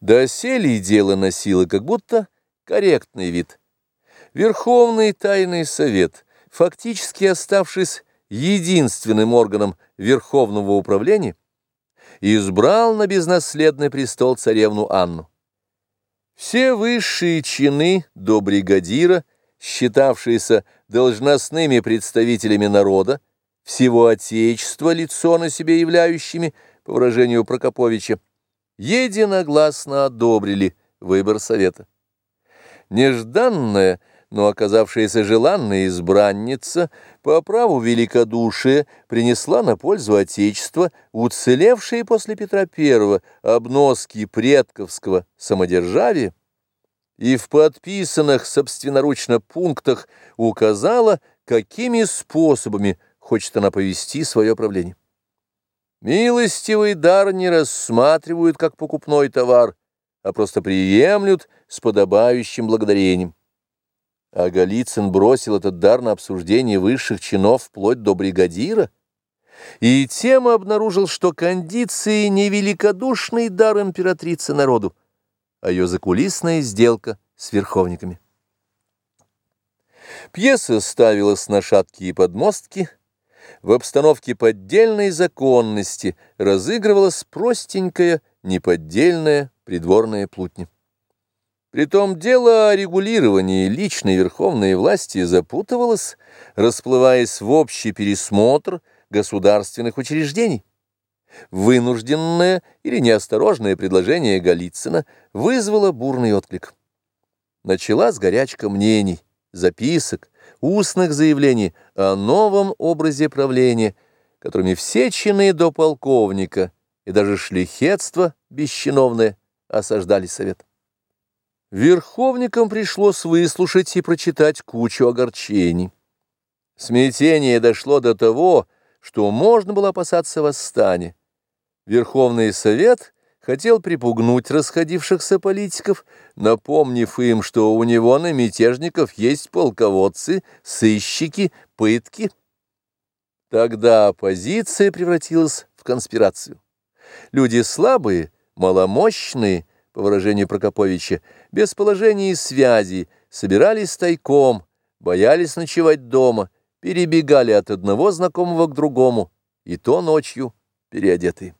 Доселе дело носило как будто корректный вид. Верховный тайный совет, фактически оставшись единственным органом Верховного управления, избрал на безнаследный престол царевну Анну. Все высшие чины до бригадира, считавшиеся должностными представителями народа, всего Отечества лицо на себе являющими, по выражению Прокоповича, единогласно одобрили выбор Совета. Нежданная, но оказавшаяся желанная избранница по праву великодушия принесла на пользу Отечества уцелевшие после Петра I обноски предковского самодержавия и в подписанных собственноручно пунктах указала, какими способами хочет она повести свое правление. Милостивый дар не рассматривают как покупной товар, а просто приемлют с подобающим благодарением. А Голицын бросил этот дар на обсуждение высших чинов вплоть до бригадира, и тем обнаружил, что кондиции не великодушный дар императрицы народу, а ее закулисная сделка с верховниками. Пьеса ставилась на шаткие подмостки, в обстановке поддельной законности разыгрывалась простенькая, неподдельная придворная плутня. Притом дело о регулировании личной верховной власти запутывалось, расплываясь в общий пересмотр государственных учреждений. Вынужденное или неосторожное предложение Голицына вызвало бурный отклик. Началась горячка мнений, записок, устных заявлений о новом образе правления, которыми все чины до полковника и даже шляхетство бесчиновное осаждали совет. Верховникам пришлось выслушать и прочитать кучу огорчений. Смятение дошло до того, что можно было опасаться восстания. Верховный совет хотел припугнуть расходившихся политиков, напомнив им, что у него на мятежников есть полководцы, сыщики, пытки. Тогда оппозиция превратилась в конспирацию. Люди слабые, маломощные, по выражению Прокоповича, без положения и связи, собирались тайком, боялись ночевать дома, перебегали от одного знакомого к другому, и то ночью переодетые.